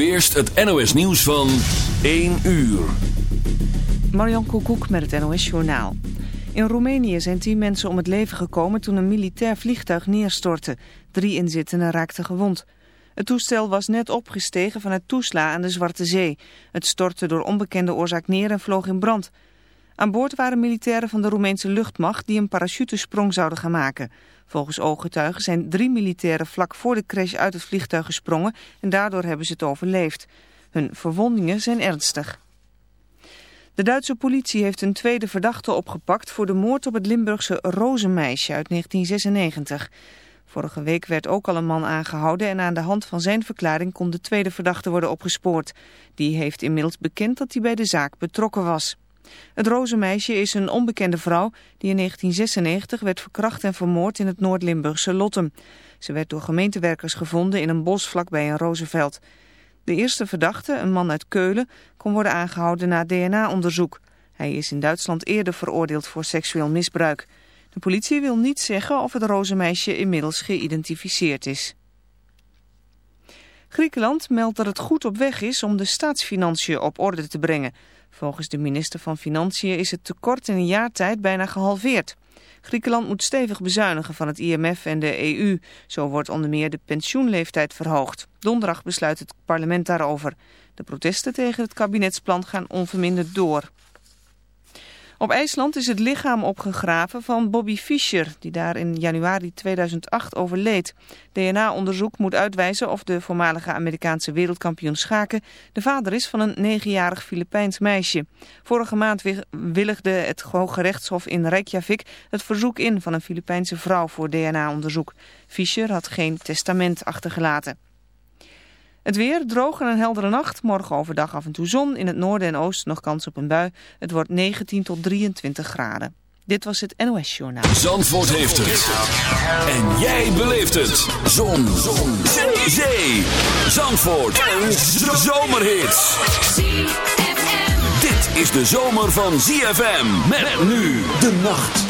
nu eerst het NOS nieuws van 1 uur. Marion Koekoek met het NOS Journaal. In Roemenië zijn tien mensen om het leven gekomen toen een militair vliegtuig neerstortte. Drie inzittenden raakten gewond. Het toestel was net opgestegen vanuit Toesla aan de Zwarte Zee. Het stortte door onbekende oorzaak neer en vloog in brand. Aan boord waren militairen van de Roemeense luchtmacht die een parachutesprong zouden gaan maken. Volgens ooggetuigen zijn drie militairen vlak voor de crash uit het vliegtuig gesprongen en daardoor hebben ze het overleefd. Hun verwondingen zijn ernstig. De Duitse politie heeft een tweede verdachte opgepakt voor de moord op het Limburgse Rozenmeisje uit 1996. Vorige week werd ook al een man aangehouden en aan de hand van zijn verklaring kon de tweede verdachte worden opgespoord. Die heeft inmiddels bekend dat hij bij de zaak betrokken was. Het rozenmeisje is een onbekende vrouw die in 1996 werd verkracht en vermoord in het Noord-Limburgse Lottem. Ze werd door gemeentewerkers gevonden in een bos vlakbij een rozenveld. De eerste verdachte, een man uit Keulen, kon worden aangehouden na DNA-onderzoek. Hij is in Duitsland eerder veroordeeld voor seksueel misbruik. De politie wil niet zeggen of het rozenmeisje inmiddels geïdentificeerd is. Griekenland meldt dat het goed op weg is om de staatsfinanciën op orde te brengen. Volgens de minister van Financiën is het tekort in een jaar tijd bijna gehalveerd. Griekenland moet stevig bezuinigen van het IMF en de EU. Zo wordt onder meer de pensioenleeftijd verhoogd. Donderdag besluit het parlement daarover. De protesten tegen het kabinetsplan gaan onverminderd door. Op IJsland is het lichaam opgegraven van Bobby Fischer, die daar in januari 2008 overleed. DNA-onderzoek moet uitwijzen of de voormalige Amerikaanse wereldkampioen schaken de vader is van een negenjarig Filipijns meisje. Vorige maand willigde het Hoge Rechtshof in Reykjavik het verzoek in van een Filipijnse vrouw voor DNA-onderzoek. Fischer had geen testament achtergelaten. Het weer, droog en een heldere nacht. Morgen overdag af en toe zon. In het noorden en oosten nog kans op een bui. Het wordt 19 tot 23 graden. Dit was het NOS Journaal. Zandvoort heeft het. En jij beleeft het. Zon. zon. Zee. Zandvoort. Een zomerhit. Dit is de zomer van ZFM. Met nu de nacht.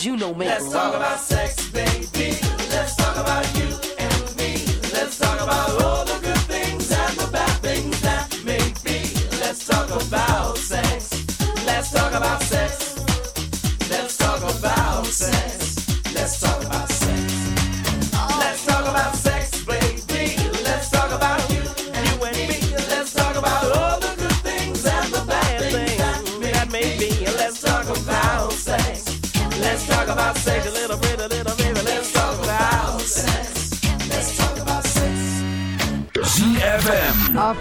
You know make Let's talk about sex, baby.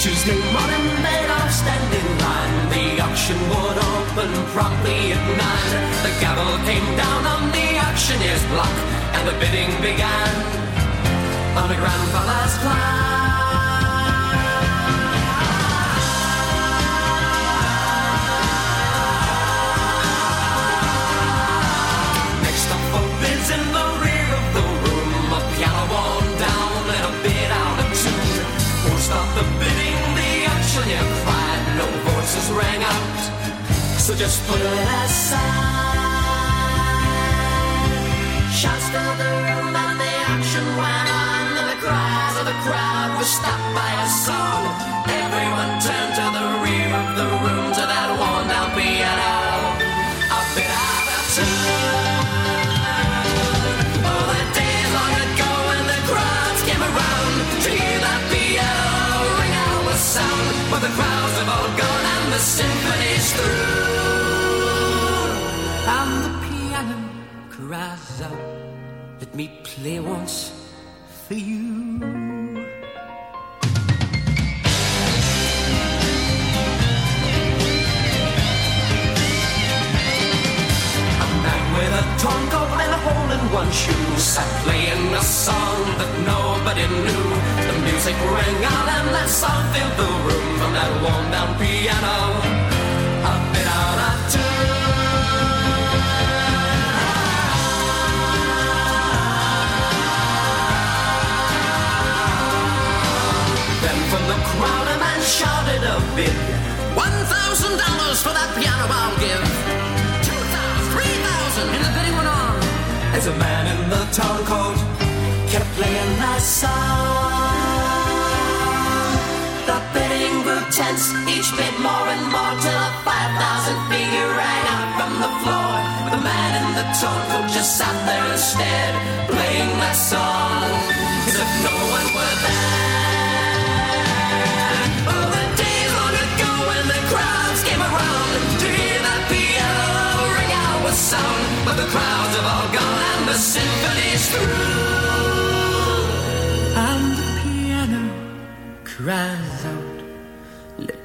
Tuesday morning they'd all stand in line. The auction would open promptly at nine. The gavel came down on the auctioneer's block, and the bidding began on a grand plan. The bidding, the auctioneer cried, no voices rang out. So just put it aside. Shouts filled the room and the action went on, and the cries of the crowd were stopped by a song. Everyone turned to the symphony's through. And the piano cries out, let me play once for you. With a coat and a hole in one shoe sat playing a song that nobody knew. Music rang out and that song filled the room from that worn down piano. Bit out of Then from the crowd a man shouted a bid. One thousand dollars for that piano I'll give. Two thousand, three thousand, and the bidding went on. As a man in the town coat kept playing that song. Bidding each bit more and more till a five thousand figure rang out from the floor. The man in the coat just sat there instead, playing that song as if no one were there. Oh, the days long ago when the crowds came around to hear piano ring out with sound. But the crowds have all gone and the symphony's through. And the piano cries out,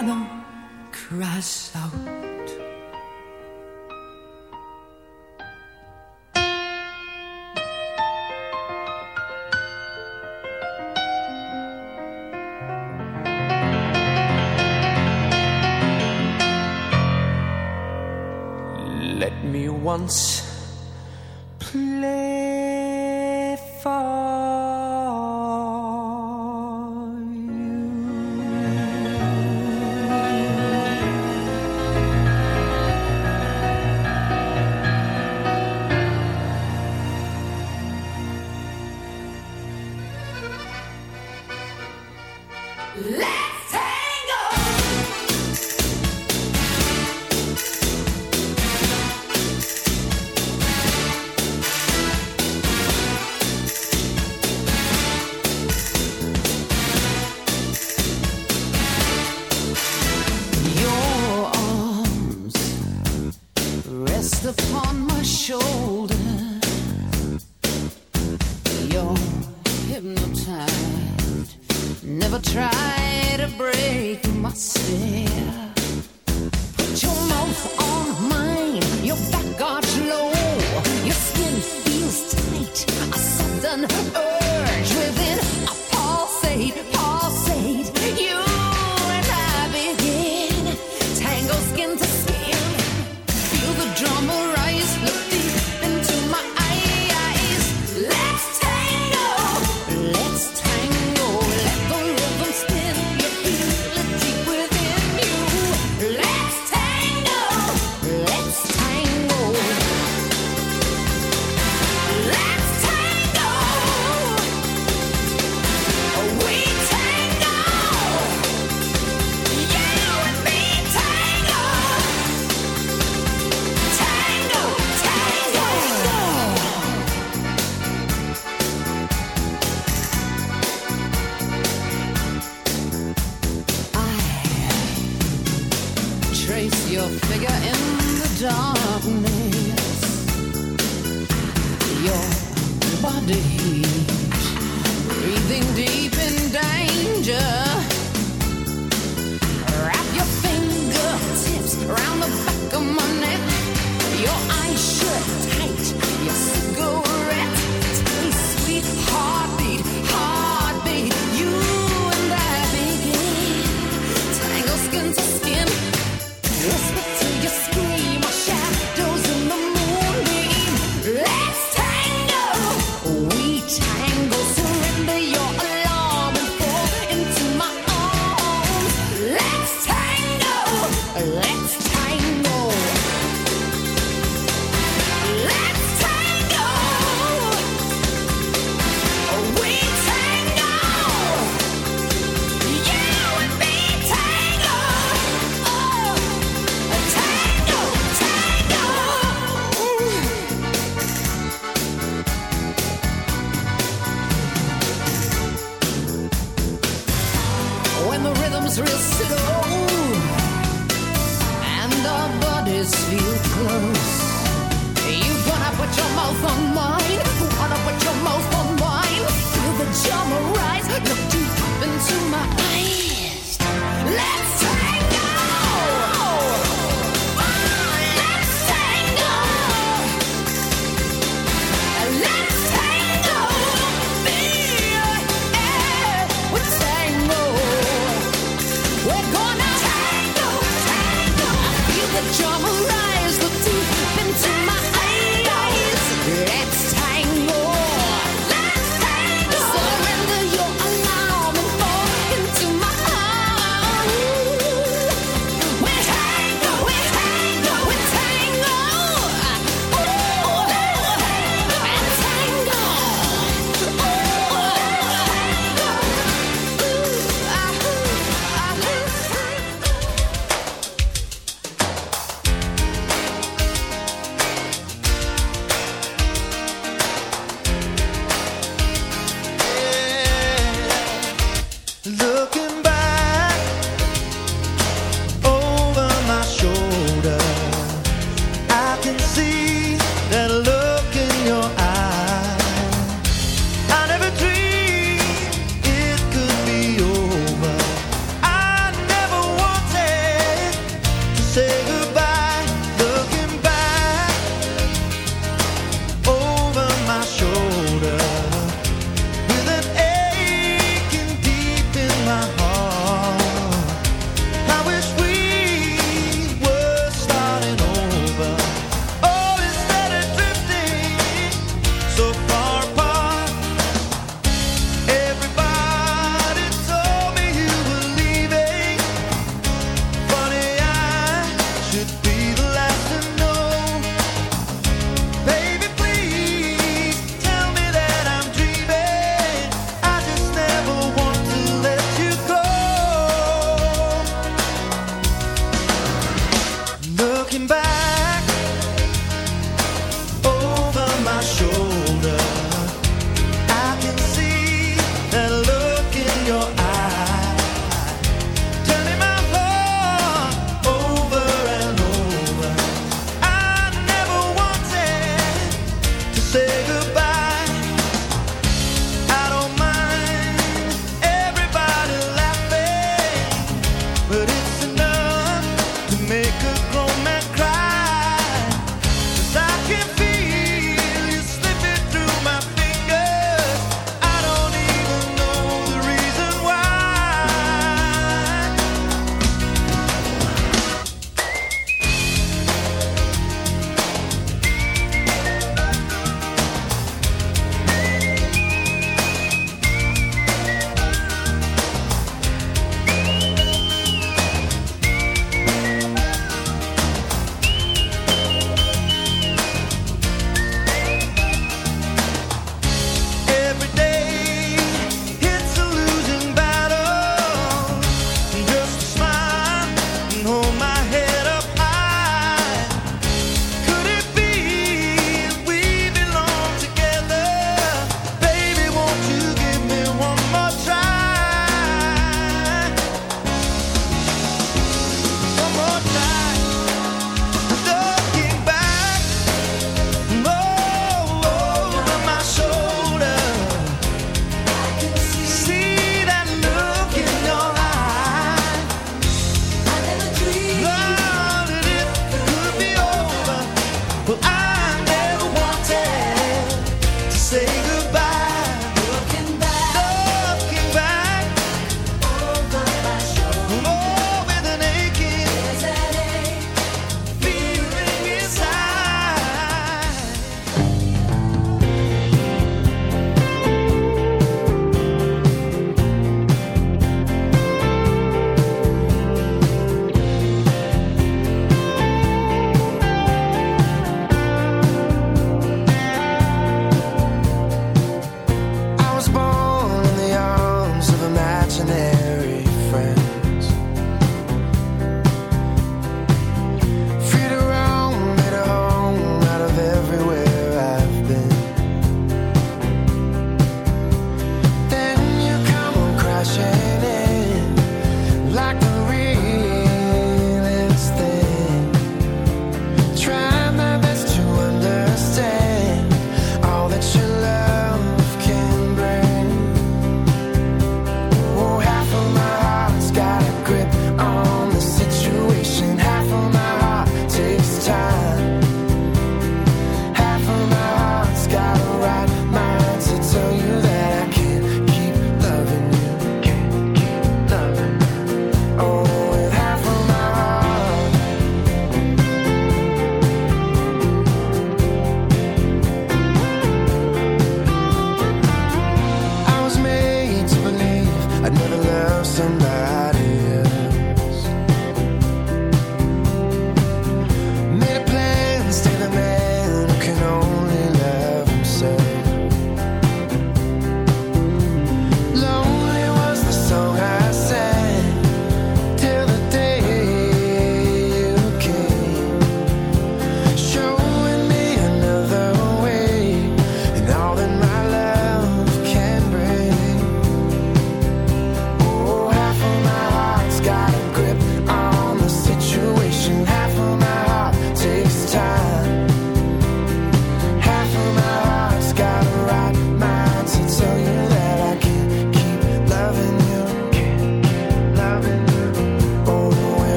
Piano out. Let me once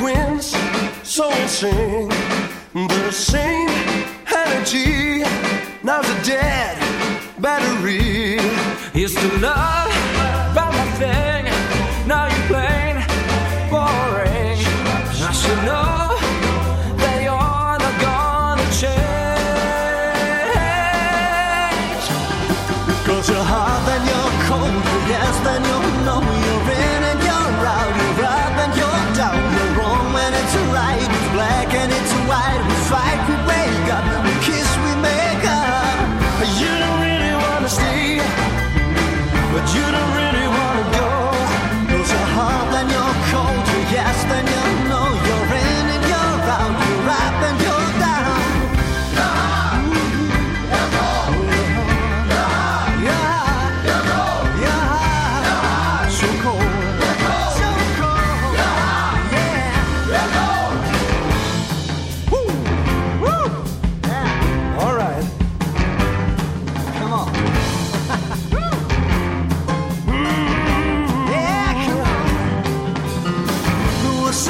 twins, so insane. The same energy, now's the dead battery. Is to love.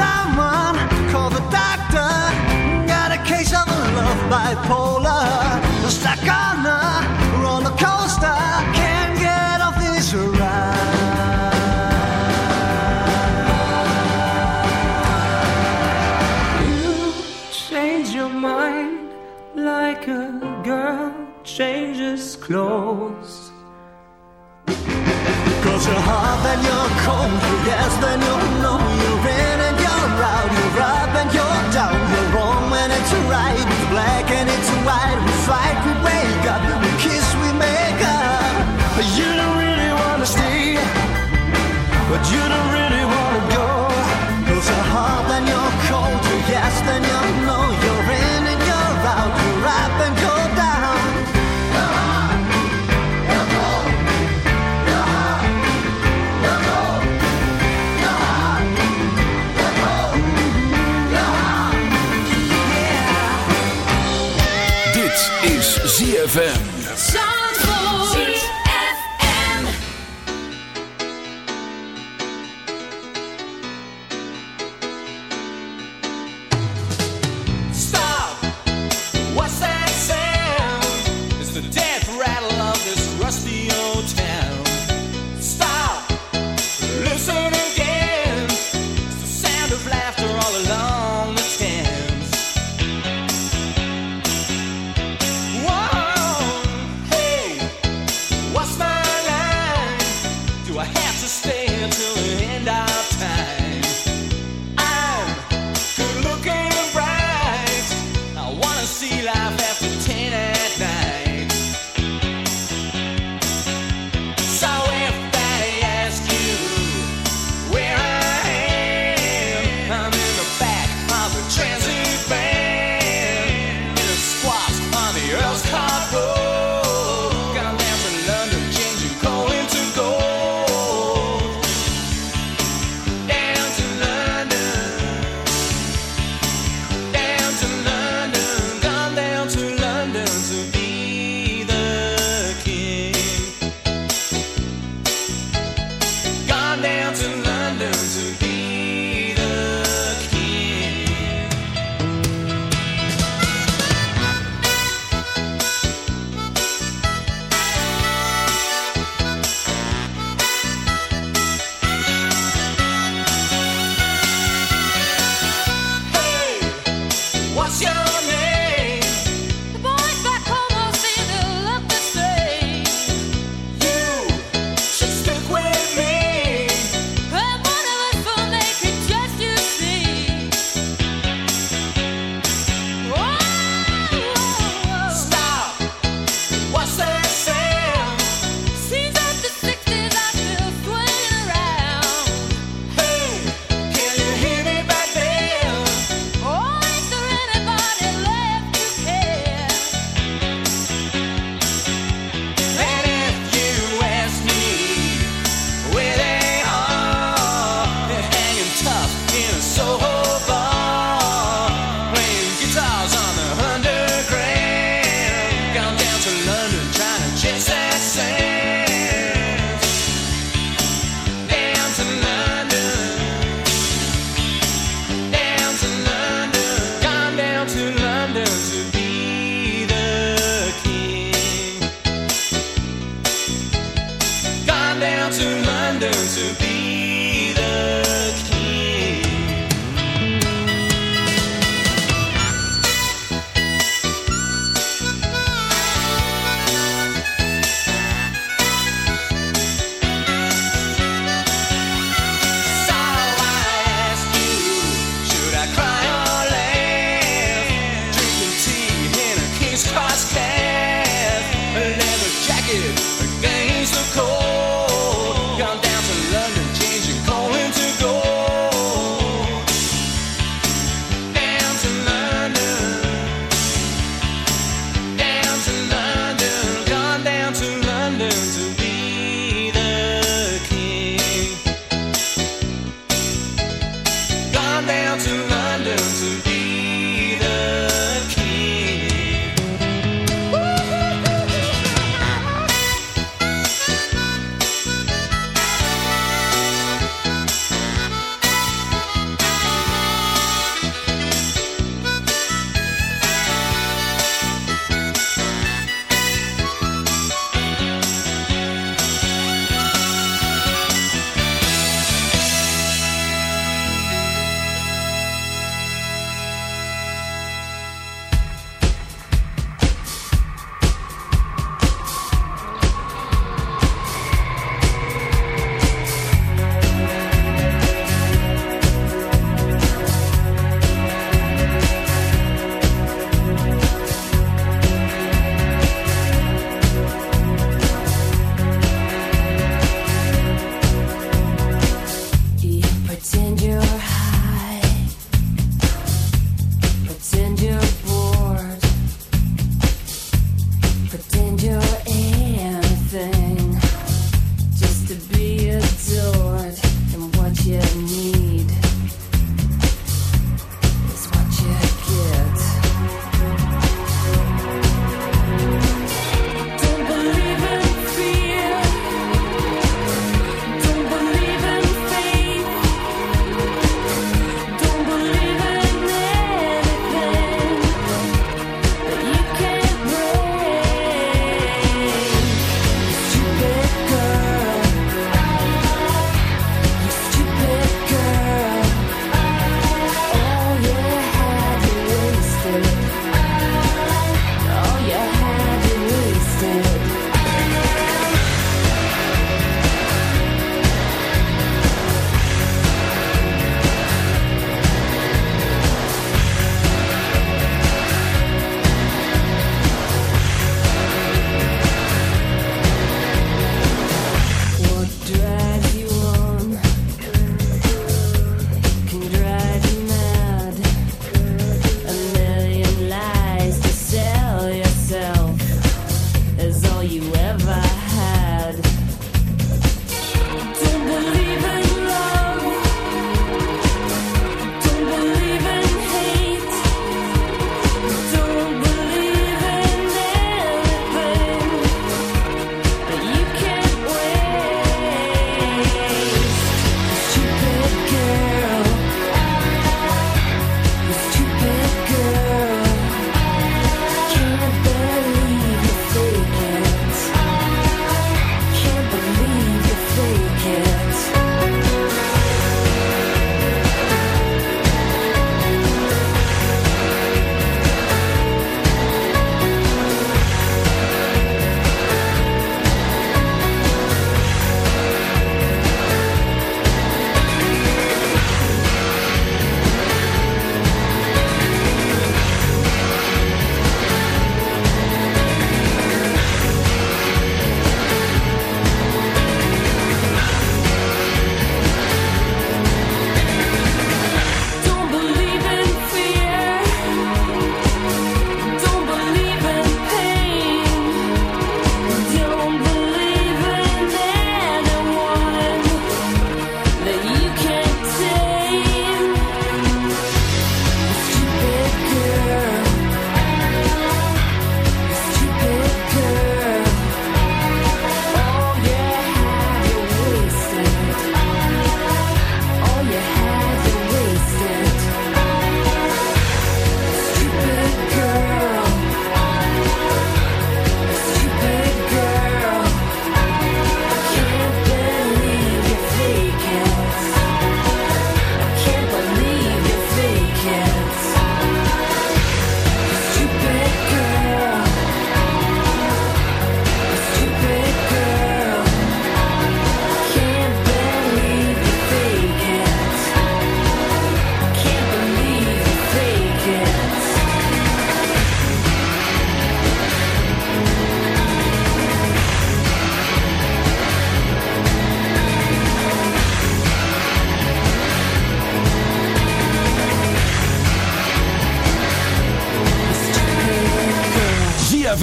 someone call the doctor. Got a case of love bipolar. Stuck on a roller coaster. Can't get off this ride. You change your mind like a girl changes clothes. Cause you're hot, then you're cold. Yes, then you're. and it's a wide like